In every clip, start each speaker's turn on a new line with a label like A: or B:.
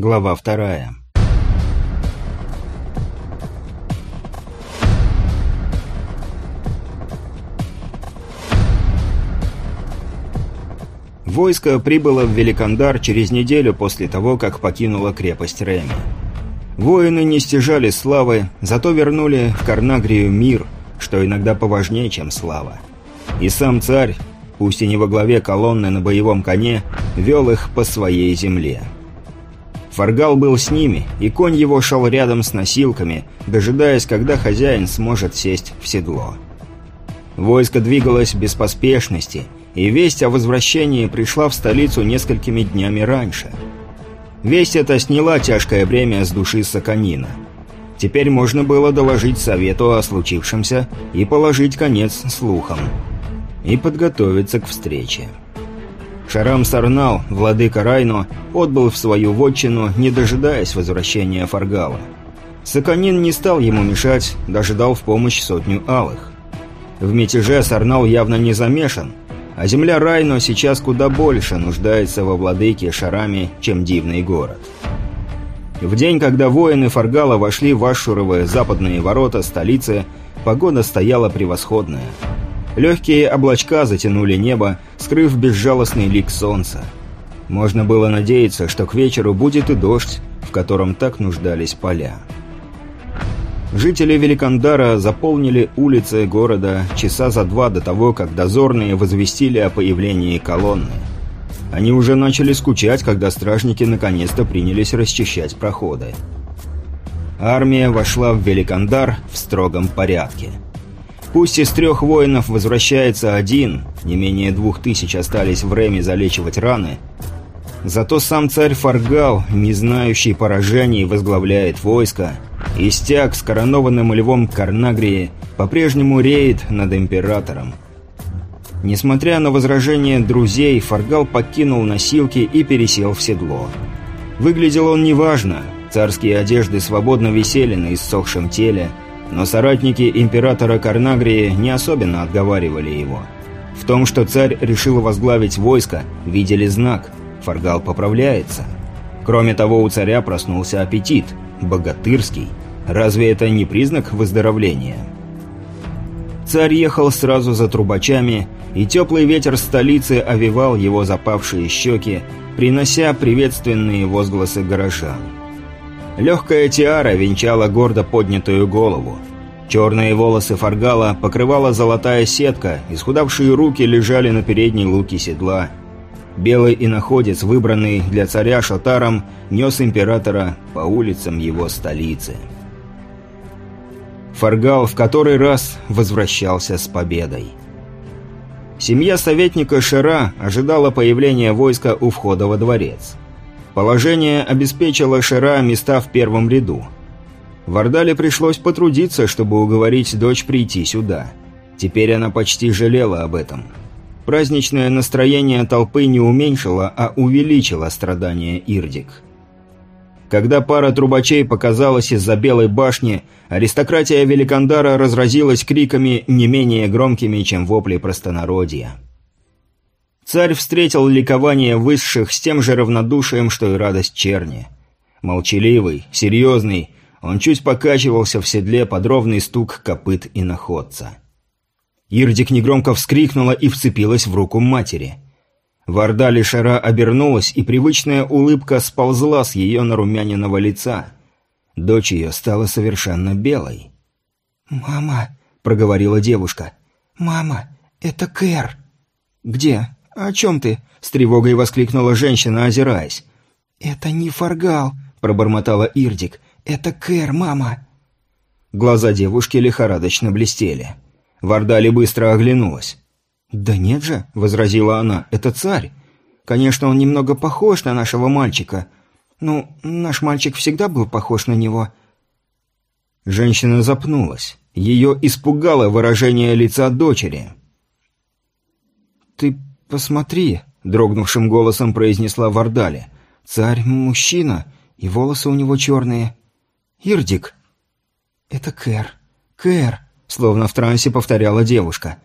A: Глава вторая. Войско прибыло в Великандар через неделю после того, как покинуло крепость Реми. Воины не стяжали славы, зато вернули в Карнагрию мир, что иногда поважнее, чем слава. И сам царь, пусть и не во главе колонны на боевом коне, вел их по своей земле. Фаргал был с ними, и конь его шел рядом с носилками, дожидаясь, когда хозяин сможет сесть в седло. Войско двигалось без поспешности – и весть о возвращении пришла в столицу несколькими днями раньше. Весть эта сняла тяжкое бремя с души Саканина. Теперь можно было доложить совету о случившемся и положить конец слухам. И подготовиться к встрече. Шарам Сарнал, владыка Райно, отбыл в свою вотчину, не дожидаясь возвращения Фаргала. Саканин не стал ему мешать, даже дал в помощь сотню алых. В мятеже Сарнал явно не замешан, а земля Райно сейчас куда больше нуждается во владыке Шарами, чем дивный город. В день, когда воины Фаргала вошли в Ашуровые западные ворота столицы, погода стояла превосходная. Легкие облачка затянули небо, скрыв безжалостный лик солнца. Можно было надеяться, что к вечеру будет и дождь, в котором так нуждались поля. Жители Великандара заполнили улицы города часа за два до того, как дозорные возвестили о появлении колонны. Они уже начали скучать, когда стражники наконец-то принялись расчищать проходы. Армия вошла в Великандар в строгом порядке. Пусть из трех воинов возвращается один, не менее двух тысяч остались в Реме залечивать раны, зато сам царь Фаргал, не знающий поражений, возглавляет войско – и стяг с коронованным львом Карнагрии по-прежнему реет над императором. Несмотря на возражения друзей, Фаргал покинул носилки и пересел в седло. Выглядел он неважно, царские одежды свободно висели на иссохшем теле, но соратники императора Карнагрии не особенно отговаривали его. В том, что царь решил возглавить войско, видели знак – Фаргал поправляется. Кроме того, у царя проснулся аппетит – богатырский. Разве это не признак выздоровления? Царь ехал сразу за трубачами, и теплый ветер столицы овивал его запавшие щеки, принося приветственные возгласы горожан. Легкая тиара венчала гордо поднятую голову. Черные волосы Фаргала покрывала золотая сетка, исхудавшие руки лежали на передней луке седла – Белый иноходец, выбранный для царя Шотаром, нес императора по улицам его столицы. Фаргал в который раз возвращался с победой. Семья советника Шера ожидала появления войска у входа во дворец. Положение обеспечило Шера места в первом ряду. Вардале пришлось потрудиться, чтобы уговорить дочь прийти сюда. Теперь она почти жалела об этом. Праздничное настроение толпы не уменьшило, а увеличило страдания Ирдик. Когда пара трубачей показалась из-за Белой башни, аристократия Великандара разразилась криками не менее громкими, чем вопли простонародья. Царь встретил ликование высших с тем же равнодушием, что и радость черни. Молчаливый, серьезный, он чуть покачивался в седле под ровный стук копыт и находца. Ирдик негромко вскрикнула и вцепилась в руку матери. Варда Лишара обернулась, и привычная улыбка сползла с ее нарумяненного лица. Дочь ее стала совершенно белой.
B: «Мама», — проговорила девушка, — «мама, это Кэр».
A: «Где? О чем ты?» — с тревогой воскликнула женщина, озираясь.
B: «Это не Фаргал», — пробормотала Ирдик. «Это Кэр, мама».
A: Глаза девушки лихорадочно блестели. Вардали быстро оглянулась.
B: «Да нет же», — возразила она, — «это царь. Конечно, он немного похож на нашего мальчика. Ну, наш мальчик всегда был похож на него».
A: Женщина запнулась. Ее испугало выражение лица дочери.
B: «Ты посмотри», — дрогнувшим голосом произнесла Вардали. «Царь — мужчина, и волосы у него черные. Ирдик». «Это Кэр. Кэр»,
A: Словно в трансе повторяла девушка.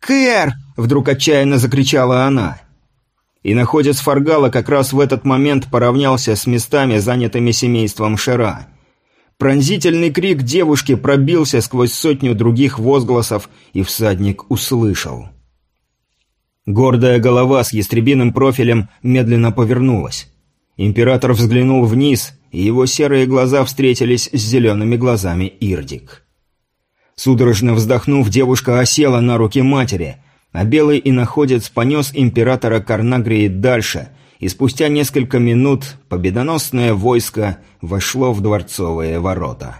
B: «Кэр!» — вдруг отчаянно закричала она.
A: И находец Фаргала как раз в этот момент поравнялся с местами, занятыми семейством Шера. Пронзительный крик девушки пробился сквозь сотню других возгласов, и всадник услышал. Гордая голова с ястребиным профилем медленно повернулась. Император взглянул вниз, и его серые глаза встретились с зелеными глазами Ирдик. Судорожно вздохнув, девушка осела на руки матери, а белый иноходец понес императора Карнагрии дальше, и спустя несколько минут победоносное войско вошло в дворцовые ворота.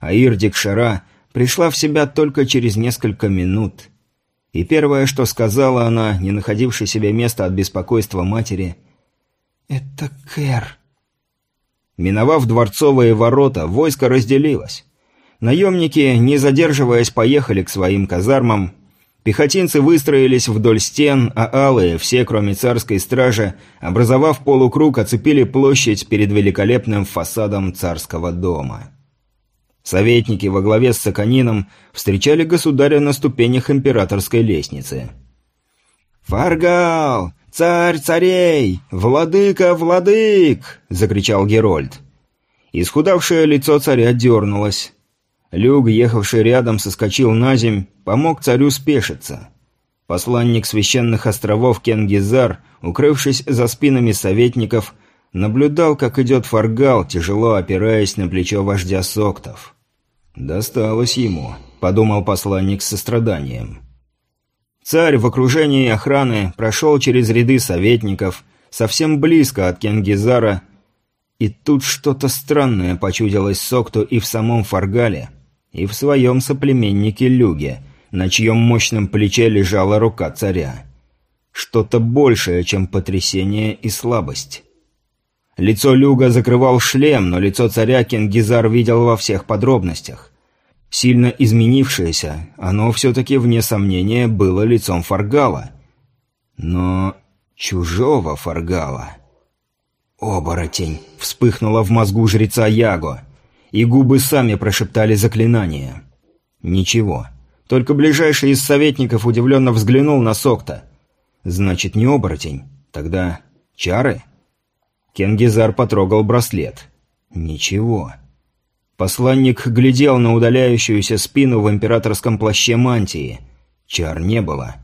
A: А Ирдик Шара пришла в себя только через несколько минут – и первое, что сказала она, не находившей себе места от беспокойства матери, «Это Кэр». Миновав дворцовые ворота, войско разделилось. Наемники, не задерживаясь, поехали к своим казармам. Пехотинцы выстроились вдоль стен, а алые, все кроме царской стражи, образовав полукруг, оцепили площадь перед великолепным фасадом царского дома. Советники во главе с Саканином встречали государя на ступенях императорской лестницы. «Фаргал! Царь царей! Владыка владык!» — закричал Герольд. Исхудавшее лицо царя дернулось. Люк, ехавший рядом, соскочил на земь, помог царю спешиться. Посланник священных островов Кенгизар, укрывшись за спинами советников, наблюдал, как идет Фаргал, тяжело опираясь на плечо вождя Соктов. «Досталось ему», — подумал посланник с состраданием. Царь в окружении охраны прошел через ряды советников, совсем близко от Кенгизара, и тут что-то странное почудилось Сокту и в самом Фаргале, и в своем соплеменнике Люге, на чьем мощном плече лежала рука царя. Что-то большее, чем потрясение и слабость. Лицо Люга закрывал шлем, но лицо царя Кенгизар видел во всех подробностях. Сильно изменившееся, оно все-таки, вне сомнения, было лицом Фаргала. Но чужого Фаргала. «Оборотень!» — вспыхнуло в мозгу жреца Яго, и губы сами прошептали заклинание. «Ничего. Только ближайший из советников удивленно взглянул на Сокта. Значит, не оборотень. Тогда чары?» Кенгизар потрогал браслет. «Ничего». Посланник глядел на удаляющуюся спину в императорском плаще мантии. Чар не было.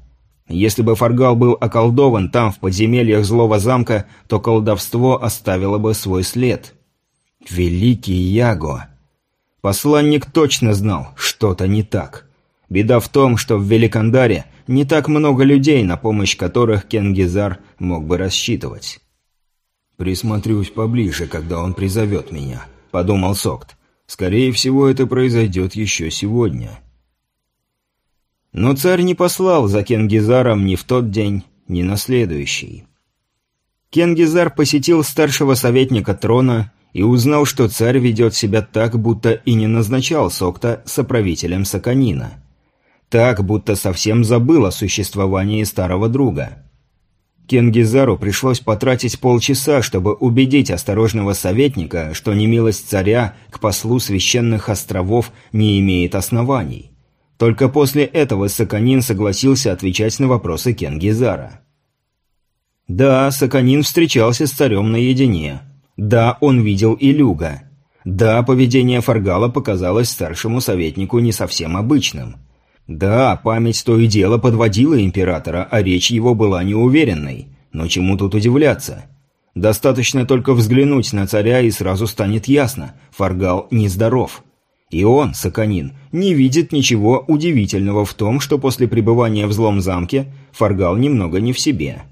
A: Если бы Фаргал был околдован там, в подземельях злого замка, то колдовство оставило бы свой след. Великий Яго! Посланник точно знал, что-то не так. Беда в том, что в Великандаре не так много людей, на помощь которых Кенгизар мог бы рассчитывать. «Присмотрюсь поближе, когда он призовет меня», — подумал Сокт. «Скорее всего, это произойдет еще сегодня». Но царь не послал за Кенгизаром ни в тот день, ни на следующий. Кенгизар посетил старшего советника трона и узнал, что царь ведет себя так, будто и не назначал Сокта соправителем Саканина. Так, будто совсем забыл о существовании старого друга. Кенгизару пришлось потратить полчаса, чтобы убедить осторожного советника, что немилость царя к послу священных островов не имеет оснований. Только после этого Саканин согласился отвечать на вопросы Кенгизара. Да, Саканин встречался с царем наедине. Да, он видел Илюга. Да, поведение Фаргала показалось старшему советнику не совсем обычным – да, память то и дело подводила императора, а речь его была неуверенной. Но чему тут удивляться? Достаточно только взглянуть на царя, и сразу станет ясно – Фаргал нездоров. И он, Саканин, не видит ничего удивительного в том, что после пребывания в злом замке Фаргал немного не в себе.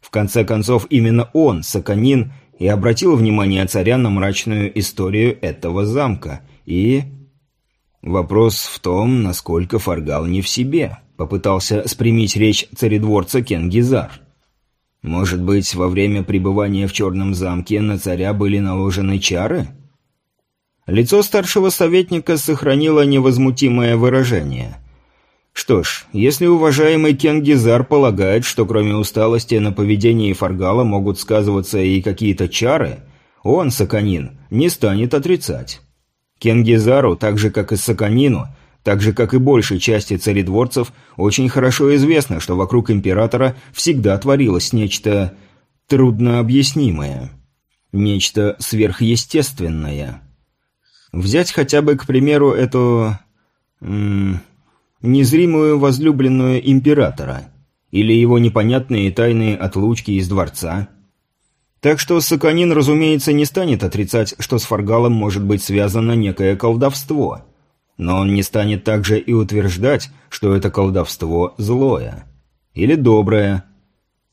A: В конце концов, именно он, Саканин, и обратил внимание царя на мрачную историю этого замка. И Вопрос в том, насколько Фаргал не в себе, попытался спрямить речь царедворца Кенгизар. Может быть, во время пребывания в Черном замке на царя были наложены чары? Лицо старшего советника сохранило невозмутимое выражение. Что ж, если уважаемый Кенгизар полагает, что кроме усталости на поведении Фаргала могут сказываться и какие-то чары, он, Саканин, не станет отрицать. Кенгизару, так же как и Саканину, так же как и большей части царедворцев, очень хорошо известно, что вокруг императора всегда творилось нечто труднообъяснимое. Нечто сверхъестественное. Взять хотя бы, к примеру, эту... М незримую возлюбленную императора. Или его непонятные тайные отлучки из дворца. Так что Саканин, разумеется, не станет отрицать, что с Фаргалом может быть связано некое колдовство. Но он не станет также и утверждать, что это колдовство злое. Или доброе.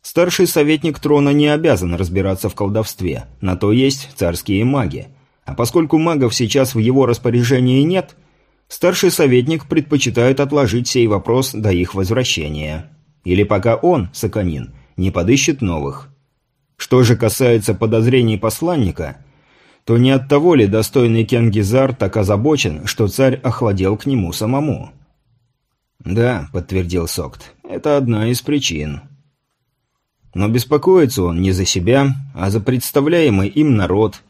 A: Старший советник трона не обязан разбираться в колдовстве, на то есть царские маги. А поскольку магов сейчас в его распоряжении нет, старший советник предпочитает отложить сей вопрос до их возвращения. Или пока он, Саканин, не подыщет новых. Что же касается подозрений посланника, то не от того ли достойный Кенгизар так озабочен, что царь охладел к нему самому? «Да», — подтвердил Сокт, — «это одна из причин». Но беспокоится он не за себя, а за представляемый им народ,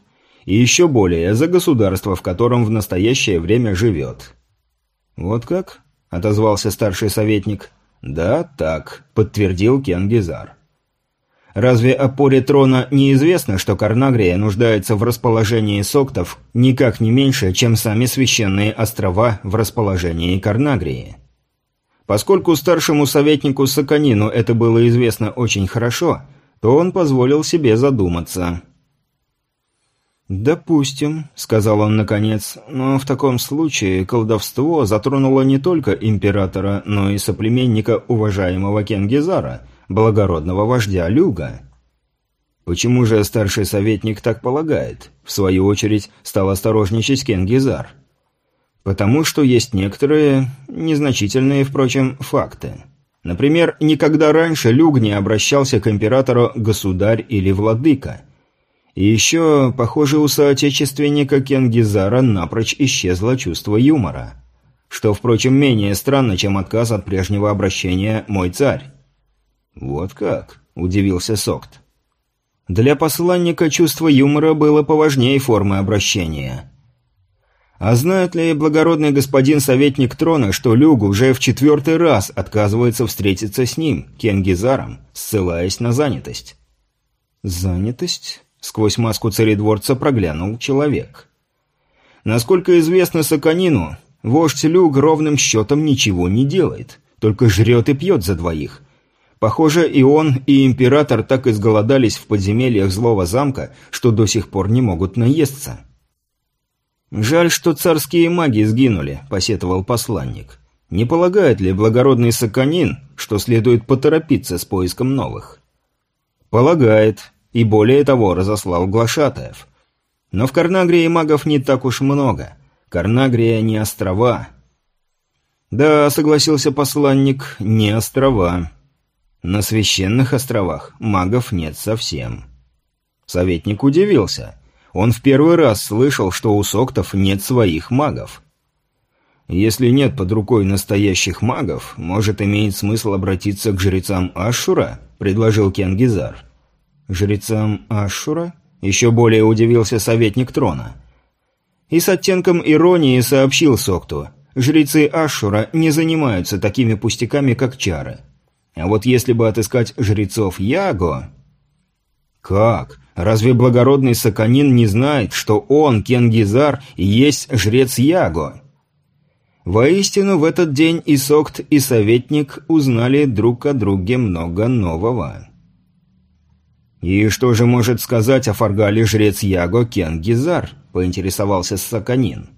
A: и еще более за государство, в котором в настоящее время живет. «Вот как?» — отозвался старший советник. «Да, так», — подтвердил Кенгизар. Разве опоре трона неизвестно, что Карнагрия нуждается в расположении соктов никак не меньше, чем сами священные острова в расположении Карнагрии? Поскольку старшему советнику Саканину это было известно очень хорошо, то он позволил себе задуматься. «Допустим», — сказал он наконец, — «но в таком случае колдовство затронуло не только императора, но и соплеменника уважаемого Кенгизара, благородного вождя Люга». «Почему же старший советник так полагает?» В свою очередь стал осторожничать Кенгизар. «Потому что есть некоторые, незначительные, впрочем, факты. Например, никогда раньше Люг не обращался к императору «государь» или «владыка», и еще, похоже, у соотечественника Кенгизара напрочь исчезло чувство юмора. Что, впрочем, менее странно, чем отказ от прежнего обращения «мой царь». «Вот как?» – удивился Сокт. Для посланника чувство юмора было поважнее формы обращения. А знает ли благородный господин советник трона, что Люг уже в четвертый раз отказывается встретиться с ним, Кенгизаром, ссылаясь на занятость? «Занятость?» Сквозь маску царедворца проглянул человек. Насколько известно Саканину, вождь Люк ровным счетом ничего не делает, только жрет и пьет за двоих. Похоже, и он, и император так изголодались в подземельях злого замка, что до сих пор не могут наесться. «Жаль, что царские маги сгинули», — посетовал посланник. «Не полагает ли благородный Саканин, что следует поторопиться с поиском новых?» «Полагает», и более того, разослал глашатаев. Но в Карнагрии магов не так уж много. Карнагрия не острова. Да, согласился посланник, не острова. На священных островах магов нет совсем. Советник удивился. Он в первый раз слышал, что у соктов нет своих магов. Если нет под рукой настоящих магов, может, имеет смысл обратиться к жрецам Ашура, предложил Кенгизар. Жрецам Ашура? Еще более удивился советник трона. И с оттенком иронии сообщил Сокту. Жрецы Ашура не занимаются такими пустяками, как чары. А вот если бы отыскать жрецов Яго... Как? Разве благородный Саканин не знает, что он, Кенгизар, есть жрец Яго? Воистину, в этот день и Сокт, и советник узнали друг о друге много нового. «И что же может сказать о Фаргале жрец Яго Кенгизар?» – поинтересовался Саканин.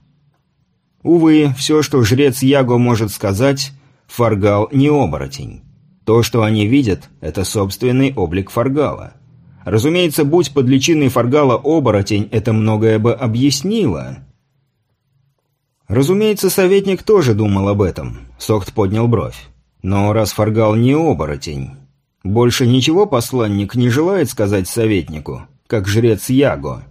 A: Увы, все, что жрец Яго может сказать, Фаргал не оборотень. То, что они видят, это собственный облик Фаргала. Разумеется, будь под личиной Фаргала оборотень, это многое бы объяснило. Разумеется, советник тоже думал об этом. Сокт поднял бровь. Но раз Фаргал не оборотень, больше ничего посланник не желает сказать советнику, как жрец Яго?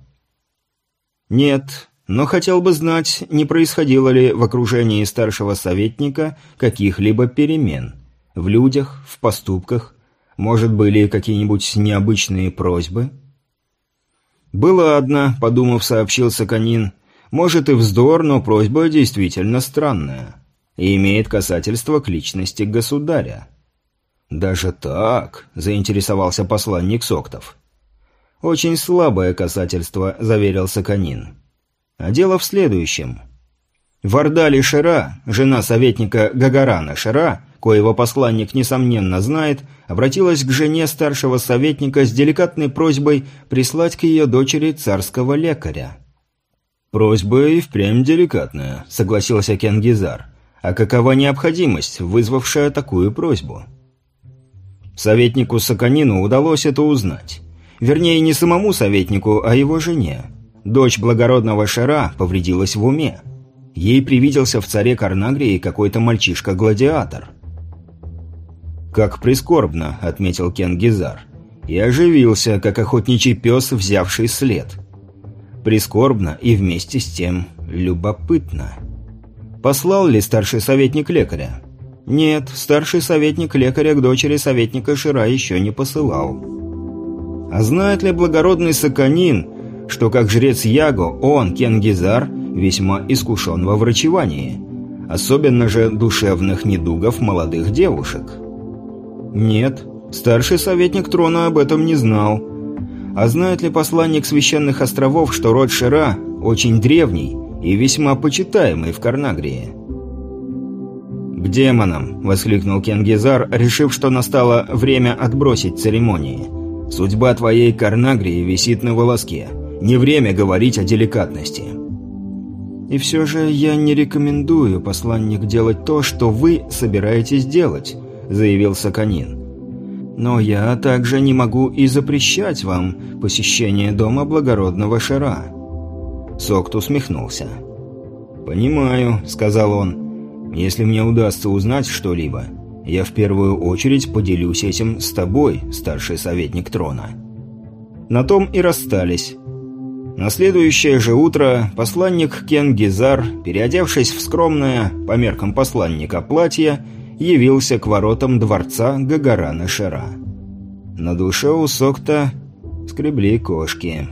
A: Нет, но хотел бы знать, не происходило ли в окружении старшего советника каких-либо перемен. В людях, в поступках, может, были какие-нибудь необычные просьбы? «Была одна», — подумав, сообщил Саканин. «Может и вздор, но просьба действительно странная. И имеет касательство к личности государя». «Даже так?» – заинтересовался посланник Соктов. «Очень слабое касательство», — заверил Саканин. «А дело в следующем. Вардали Шира, жена советника Гагарана Шира, коего посланник, несомненно, знает, обратилась к жене старшего советника с деликатной просьбой прислать к ее дочери царского лекаря. «Просьба и впрямь деликатная», — согласился Кенгизар. «А какова необходимость, вызвавшая такую просьбу?» Советнику Саканину удалось это узнать. Вернее, не самому советнику, а его жене. Дочь благородного Шара повредилась в уме. Ей привиделся в царе Карнагрии какой-то мальчишка-гладиатор. «Как прискорбно», — отметил Кенгизар. И оживился, как охотничий пес, взявший след. Прискорбно и вместе с тем любопытно. Послал ли старший советник лекаря? Нет, старший советник лекаря к дочери советника Шира еще не посылал. А знает ли благородный Саканин, что как жрец Яго он, Кенгизар, весьма искушен во врачевании, особенно же душевных недугов молодых девушек? Нет, старший советник трона об этом не знал. А знает ли посланник священных островов, что род Шира очень древний и весьма почитаемый в Карнагрии? «К демонам!» – воскликнул Кенгизар, решив, что настало время отбросить церемонии. «Судьба твоей Карнагрии висит на волоске. Не время говорить о деликатности». «И все же я не рекомендую, посланник, делать то, что вы собираетесь делать», – заявил Саканин. «Но я также не могу и запрещать вам посещение дома благородного Шара». Сокт усмехнулся. «Понимаю», – сказал он. «Если мне удастся узнать что-либо, я в первую очередь поделюсь этим с тобой, старший советник трона». На том и расстались. На следующее же утро посланник Кен Гизар, переодевшись в скромное, по меркам посланника, платье, явился к воротам дворца Гагарана Шера. На душе у Сокта скребли кошки.